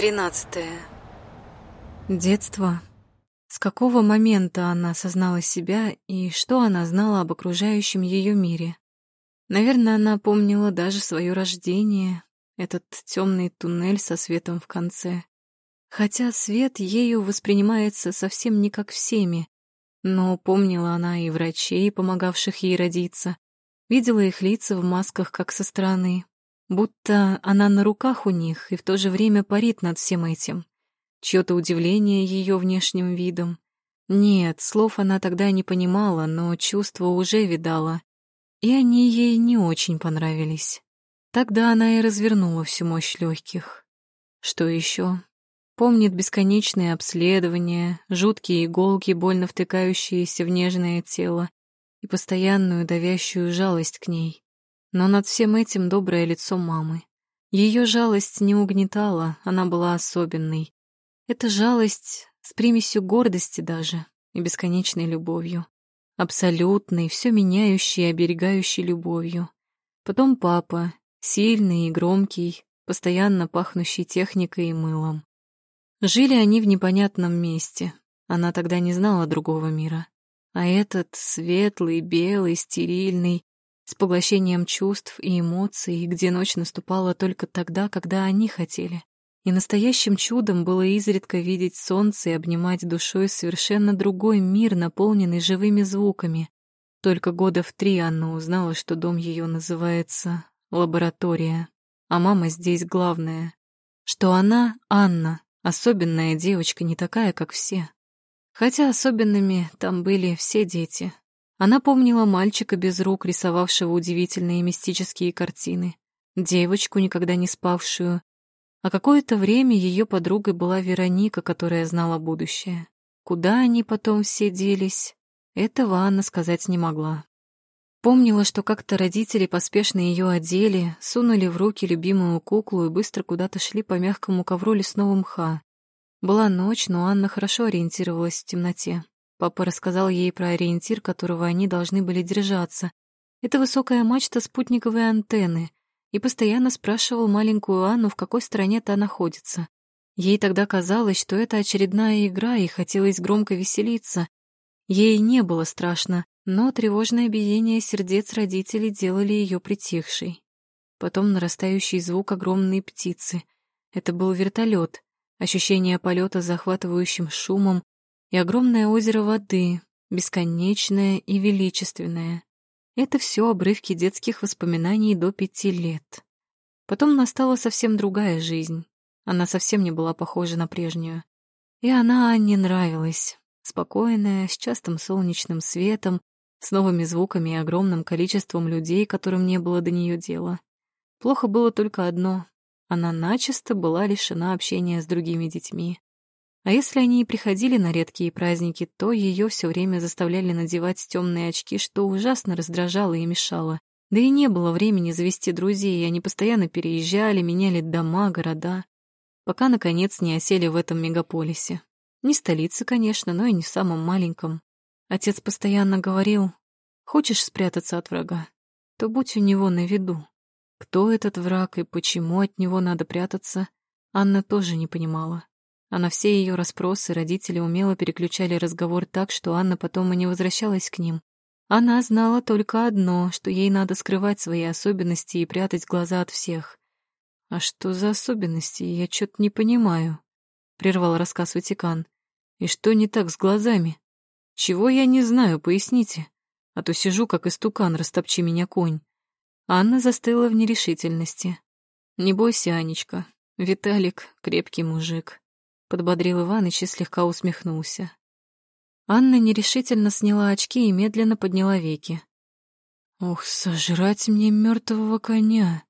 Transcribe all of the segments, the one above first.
Тринадцатое. Детство. С какого момента она осознала себя и что она знала об окружающем ее мире? Наверное, она помнила даже свое рождение, этот темный туннель со светом в конце. Хотя свет ею воспринимается совсем не как всеми, но помнила она и врачей, помогавших ей родиться, видела их лица в масках как со стороны, Будто она на руках у них и в то же время парит над всем этим. Чьё-то удивление ее внешним видом. Нет, слов она тогда не понимала, но чувства уже видала. И они ей не очень понравились. Тогда она и развернула всю мощь легких. Что еще? Помнит бесконечные обследования, жуткие иголки, больно втыкающиеся в нежное тело, и постоянную давящую жалость к ней. Но над всем этим доброе лицо мамы. Ее жалость не угнетала, она была особенной. Это жалость с примесью гордости даже и бесконечной любовью. Абсолютной, все меняющей и оберегающей любовью. Потом папа, сильный и громкий, постоянно пахнущий техникой и мылом. Жили они в непонятном месте. Она тогда не знала другого мира. А этот светлый, белый, стерильный, с поглощением чувств и эмоций, где ночь наступала только тогда, когда они хотели. И настоящим чудом было изредка видеть солнце и обнимать душой совершенно другой мир, наполненный живыми звуками. Только года в три Анна узнала, что дом ее называется лаборатория, а мама здесь главная. Что она, Анна, особенная девочка, не такая, как все. Хотя особенными там были все дети, она помнила мальчика без рук, рисовавшего удивительные мистические картины, девочку, никогда не спавшую. А какое-то время ее подругой была Вероника, которая знала будущее. Куда они потом все делись, этого Анна сказать не могла. Помнила, что как-то родители поспешно ее одели, сунули в руки любимую куклу и быстро куда-то шли по мягкому ковру лесного мха. Была ночь, но Анна хорошо ориентировалась в темноте. Папа рассказал ей про ориентир, которого они должны были держаться. Это высокая мачта спутниковой антенны, и постоянно спрашивал маленькую Анну, в какой стороне та находится. Ей тогда казалось, что это очередная игра, и хотелось громко веселиться. Ей не было страшно, но тревожное биение сердец родителей делали ее притихшей. Потом нарастающий звук огромной птицы. Это был вертолет. Ощущение полета захватывающим шумом, и огромное озеро воды, бесконечное и величественное. Это все обрывки детских воспоминаний до пяти лет. Потом настала совсем другая жизнь. Она совсем не была похожа на прежнюю. И она Анне нравилась. Спокойная, с частым солнечным светом, с новыми звуками и огромным количеством людей, которым не было до нее дела. Плохо было только одно — она начисто была лишена общения с другими детьми. А если они и приходили на редкие праздники, то ее все время заставляли надевать темные очки, что ужасно раздражало и мешало. Да и не было времени завести друзей, и они постоянно переезжали, меняли дома, города, пока, наконец, не осели в этом мегаполисе. Не столице, конечно, но и не самом маленьком. Отец постоянно говорил, «Хочешь спрятаться от врага, то будь у него на виду». Кто этот враг и почему от него надо прятаться, Анна тоже не понимала. А на все ее расспросы родители умело переключали разговор так, что Анна потом и не возвращалась к ним. Она знала только одно, что ей надо скрывать свои особенности и прятать глаза от всех. «А что за особенности? Я что-то не понимаю», — прервал рассказ Ватикан. «И что не так с глазами? Чего я не знаю, поясните. А то сижу, как истукан, растопчи меня конь». Анна застыла в нерешительности. «Не бойся, Анечка. Виталик — крепкий мужик подбодрил Иваныч и слегка усмехнулся. Анна нерешительно сняла очки и медленно подняла веки. «Ух, сожрать мне мертвого коня!»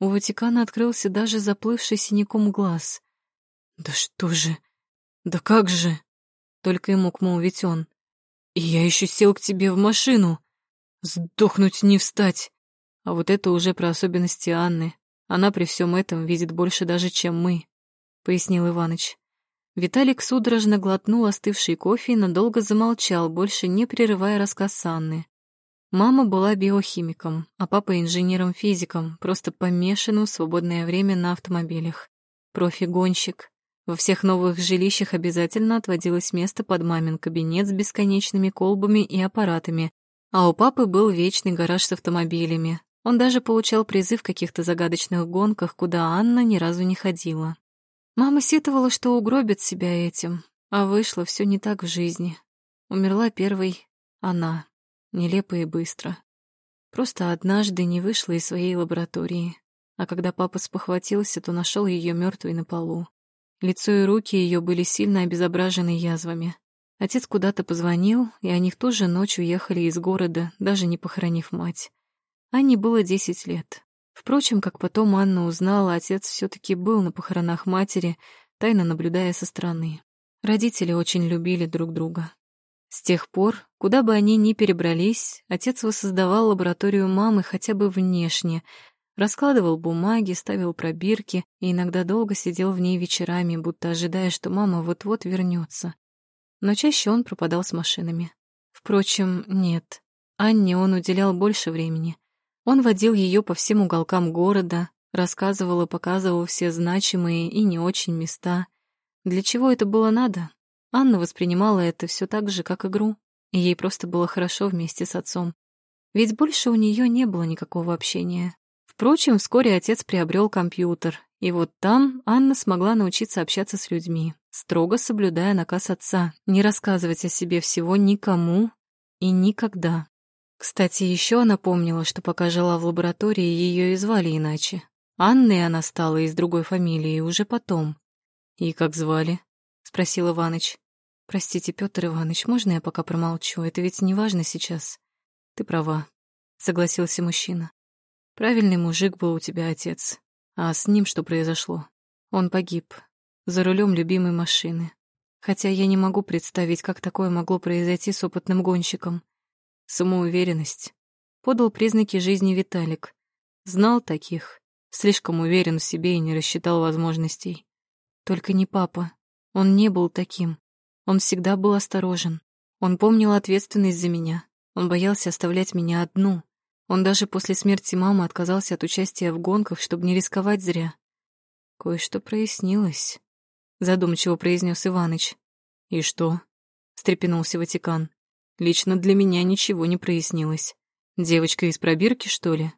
У Ватикана открылся даже заплывший синяком глаз. «Да что же? Да как же?» Только и мог молвить он. «И я еще сел к тебе в машину! Сдохнуть не встать!» А вот это уже про особенности Анны. Она при всем этом видит больше даже, чем мы. — пояснил Иваныч. Виталик судорожно глотнул остывший кофе и надолго замолчал, больше не прерывая рассказ Анны. Мама была биохимиком, а папа инженером-физиком, просто помешанным в свободное время на автомобилях. профи-гонщик. Во всех новых жилищах обязательно отводилось место под мамин кабинет с бесконечными колбами и аппаратами, а у папы был вечный гараж с автомобилями. Он даже получал призы в каких-то загадочных гонках, куда Анна ни разу не ходила. Мама сетовала, что угробит себя этим, а вышло все не так в жизни. Умерла первой она, нелепо и быстро. Просто однажды не вышла из своей лаборатории, а когда папа спохватился, то нашел ее мертвой на полу. Лицо и руки ее были сильно обезображены язвами. Отец куда-то позвонил, и они в ту же ночь уехали из города, даже не похоронив мать. Анне было десять лет. Впрочем, как потом Анна узнала, отец все таки был на похоронах матери, тайно наблюдая со стороны. Родители очень любили друг друга. С тех пор, куда бы они ни перебрались, отец воссоздавал лабораторию мамы хотя бы внешне, раскладывал бумаги, ставил пробирки и иногда долго сидел в ней вечерами, будто ожидая, что мама вот-вот вернется. Но чаще он пропадал с машинами. Впрочем, нет. Анне он уделял больше времени. Он водил ее по всем уголкам города, рассказывал и показывал все значимые и не очень места. Для чего это было надо? Анна воспринимала это все так же, как игру, и ей просто было хорошо вместе с отцом. Ведь больше у нее не было никакого общения. Впрочем, вскоре отец приобрел компьютер, и вот там Анна смогла научиться общаться с людьми, строго соблюдая наказ отца не рассказывать о себе всего никому и никогда. Кстати, еще она помнила, что пока жила в лаборатории, ее и звали иначе. Анной она стала из другой фамилии уже потом. «И как звали?» — спросил Иваныч. «Простите, Петр Иванович, можно я пока промолчу? Это ведь не важно сейчас». «Ты права», — согласился мужчина. «Правильный мужик был у тебя отец. А с ним что произошло? Он погиб. За рулем любимой машины. Хотя я не могу представить, как такое могло произойти с опытным гонщиком. Самоуверенность. Подал признаки жизни Виталик. Знал таких. Слишком уверен в себе и не рассчитал возможностей. Только не папа. Он не был таким. Он всегда был осторожен. Он помнил ответственность за меня. Он боялся оставлять меня одну. Он даже после смерти мамы отказался от участия в гонках, чтобы не рисковать зря. Кое-что прояснилось, задумчиво произнес Иваныч. И что? встрепенулся Ватикан. Лично для меня ничего не прояснилось. Девочка из пробирки, что ли?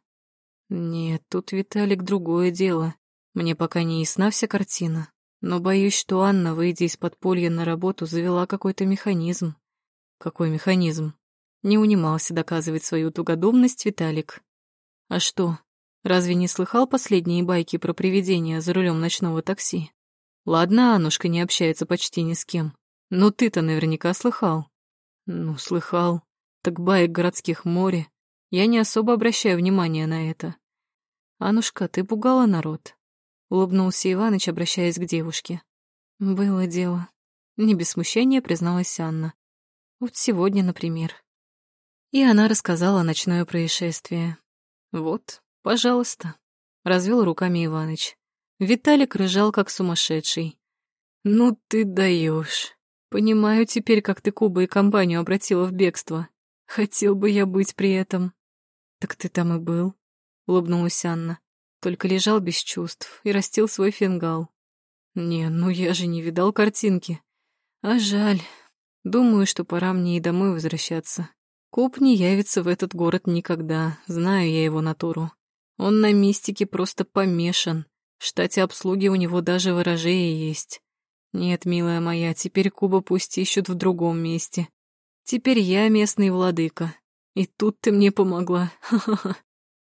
Нет, тут, Виталик, другое дело. Мне пока не ясна вся картина. Но боюсь, что Анна, выйдя из подполья на работу, завела какой-то механизм. Какой механизм? Не унимался доказывать свою тугодумность Виталик. А что, разве не слыхал последние байки про привидения за рулем ночного такси? Ладно, Анушка не общается почти ни с кем. Но ты-то наверняка слыхал. Ну, слыхал. Так баек городских море. Я не особо обращаю внимания на это. Анушка, ты пугала народ. Улыбнулся Иваныч, обращаясь к девушке. Было дело. Не без смущения призналась Анна. Вот сегодня, например. И она рассказала ночное происшествие. Вот, пожалуйста. Развел руками Иваныч. Виталик рыжал, как сумасшедший. Ну ты даешь. Понимаю теперь, как ты Куба и компанию обратила в бегство. Хотел бы я быть при этом. Так ты там и был, улыбнулась Анна только лежал без чувств и растил свой фингал. Не, ну я же не видал картинки. А жаль. Думаю, что пора мне и домой возвращаться. Куб не явится в этот город никогда, знаю я его натуру. Он на мистике просто помешан. В штате обслуги у него даже ворожея есть. Нет, милая моя, теперь Куба пусть ищут в другом месте. Теперь я местный владыка. И тут ты мне помогла. Ха-ха-ха.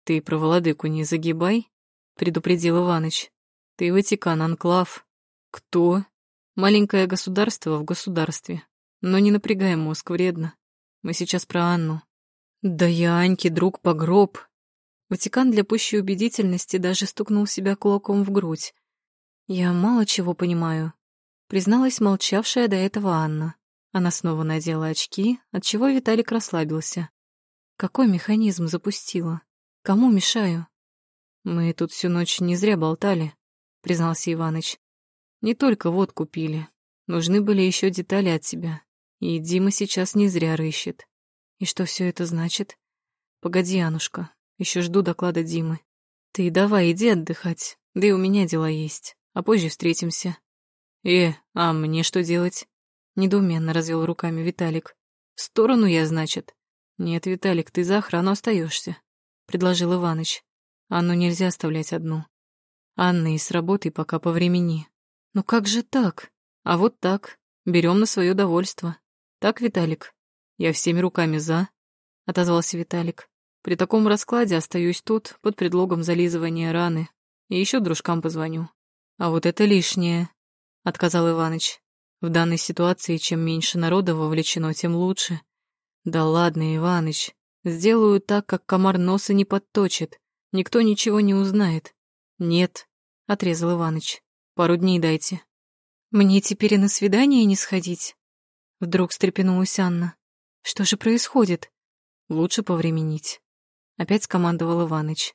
Ты про владыку не загибай, предупредил Иваныч. Ты Ватикан, анклав. Кто? Маленькое государство в государстве. Но не напрягай мозг, вредно. Мы сейчас про Анну. Да я Аньке друг по гроб. Ватикан для пущей убедительности даже стукнул себя кулаком в грудь. Я мало чего понимаю. Призналась молчавшая до этого Анна. Она снова надела очки, отчего Виталик расслабился. Какой механизм запустила? Кому мешаю? «Мы тут всю ночь не зря болтали», — признался Иваныч. «Не только водку пили. Нужны были еще детали от тебя. И Дима сейчас не зря рыщет. И что все это значит? Погоди, Анушка, еще жду доклада Димы. Ты давай, иди отдыхать, да и у меня дела есть. а позже встретимся». «Э, а мне что делать?» Недоуменно развел руками Виталик. «В сторону я, значит?» «Нет, Виталик, ты за охрану остаешься, предложил Иваныч. Анну нельзя оставлять одну. Анна и с работой пока по времени. Ну как же так? А вот так. Берем на свое довольство. Так, Виталик? Я всеми руками за, отозвался Виталик. При таком раскладе остаюсь тут под предлогом зализывания раны. И еще дружкам позвоню. А вот это лишнее, отказал Иваныч. В данной ситуации чем меньше народа вовлечено, тем лучше. Да ладно, Иваныч, сделаю так, как комар носа не подточит. Никто ничего не узнает. Нет, отрезал Иваныч. Пару дней дайте. Мне теперь и на свидание не сходить? Вдруг встрепенулась Анна. Что же происходит? Лучше повременить. Опять скомандовал Иваныч.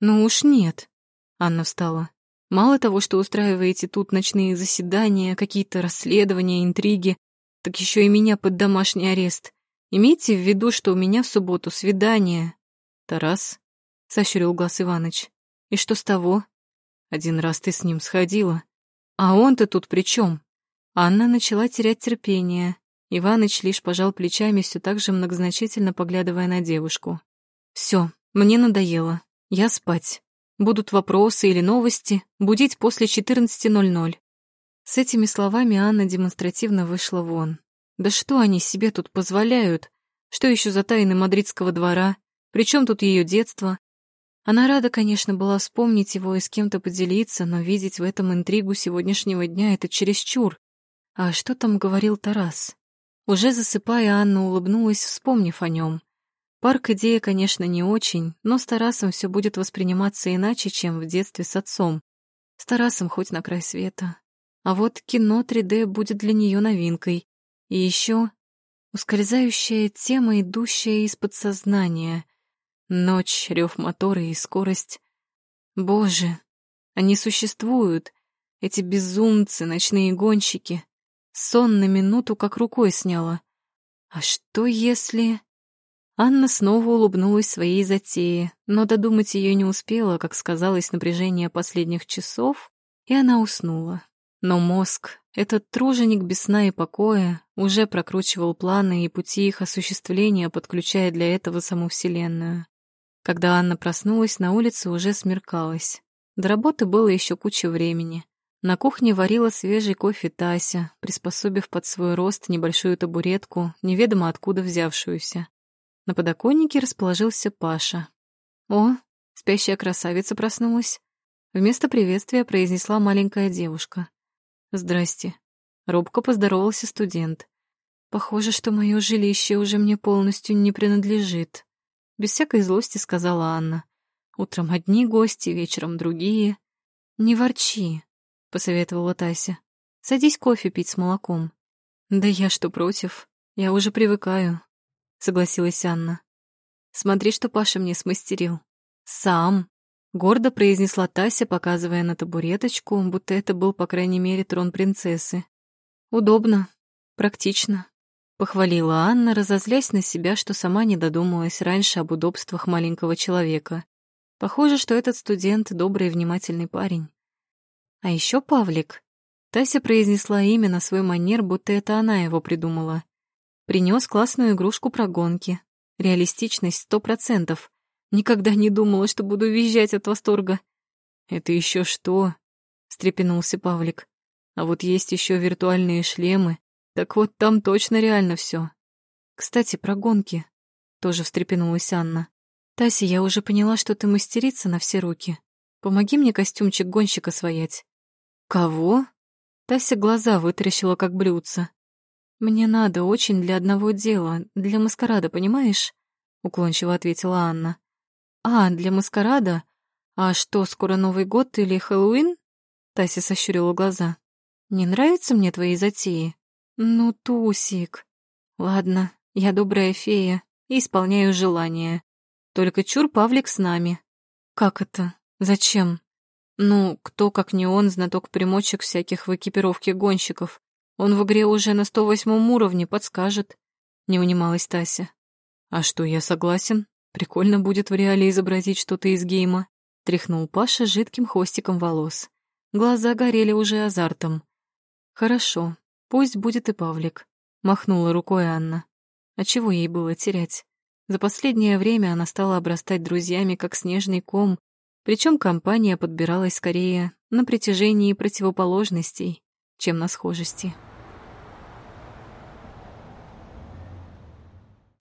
Ну уж нет. Анна встала. Мало того, что устраиваете тут ночные заседания, какие-то расследования, интриги, так еще и меня под домашний арест. Имейте в виду, что у меня в субботу свидание. Тарас, — сощурил глаз Иваныч. И что с того? Один раз ты с ним сходила. А он-то тут при чем? Анна начала терять терпение. Иваныч лишь пожал плечами, все так же многозначительно поглядывая на девушку. Все, мне надоело. Я спать. Будут вопросы или новости, будить после 14.00. С этими словами Анна демонстративно вышла вон. Да что они себе тут позволяют? Что еще за тайны мадридского двора? Причем тут ее детство? Она рада, конечно, была вспомнить его и с кем-то поделиться, но видеть в этом интригу сегодняшнего дня — это чересчур. А что там говорил Тарас? Уже засыпая, Анна улыбнулась, вспомнив о нем. Парк идея, конечно, не очень, но с Тарасом все будет восприниматься иначе, чем в детстве с отцом. С Тарасом хоть на край света. А вот кино 3D будет для нее новинкой. И еще ускользающая тема, идущая из подсознания. Ночь, рев мотора и скорость. Боже, они существуют, эти безумцы, ночные гонщики. Сон на минуту как рукой сняла. А что если... Анна снова улыбнулась своей затее, но додумать ее не успела, как сказалось напряжение последних часов, и она уснула. Но мозг, этот труженик без сна и покоя, уже прокручивал планы и пути их осуществления, подключая для этого саму Вселенную. Когда Анна проснулась, на улице уже смеркалось. До работы было еще куча времени. На кухне варила свежий кофе Тася, приспособив под свой рост небольшую табуретку, неведомо откуда взявшуюся. На подоконнике расположился Паша. «О, спящая красавица проснулась!» Вместо приветствия произнесла маленькая девушка. «Здрасте». Робко поздоровался студент. «Похоже, что мое жилище уже мне полностью не принадлежит», — без всякой злости сказала Анна. «Утром одни гости, вечером другие». «Не ворчи», — посоветовала Тася. «Садись кофе пить с молоком». «Да я что против? Я уже привыкаю», — согласилась Анна. «Смотри, что Паша мне смастерил». «Сам», Гордо произнесла Тася, показывая на табуреточку, будто это был, по крайней мере, трон принцессы. «Удобно, практично», — похвалила Анна, разозлясь на себя, что сама не додумалась раньше об удобствах маленького человека. Похоже, что этот студент — добрый и внимательный парень. А еще Павлик. Тася произнесла имя на свой манер, будто это она его придумала. Принес классную игрушку про гонки. Реалистичность сто процентов. Никогда не думала, что буду визжать от восторга. Это еще что? встрепенулся Павлик. А вот есть еще виртуальные шлемы. Так вот там точно реально все. Кстати, про гонки. Тоже встрепенулась Анна. Тася, я уже поняла, что ты мастерица на все руки. Помоги мне костюмчик гонщика своять. Кого? Тася глаза вытаращила, как блюдца. Мне надо очень для одного дела, для маскарада, понимаешь? Уклончиво ответила Анна. «А, для маскарада? А что, скоро Новый год или Хэллоуин?» Тася сощурила глаза. «Не нравятся мне твои затеи?» «Ну, Тусик. Ладно, я добрая фея и исполняю желания. Только чур Павлик с нами». «Как это? Зачем?» «Ну, кто, как не он, знаток примочек всяких в экипировке гонщиков. Он в игре уже на 108 уровне, подскажет», — не унималась Тася. «А что, я согласен?» Прикольно будет в реале изобразить что-то из гейма. Тряхнул Паша жидким хвостиком волос. Глаза горели уже азартом. «Хорошо, пусть будет и Павлик», — махнула рукой Анна. А чего ей было терять? За последнее время она стала обрастать друзьями, как снежный ком, причем компания подбиралась скорее на притяжении противоположностей, чем на схожести.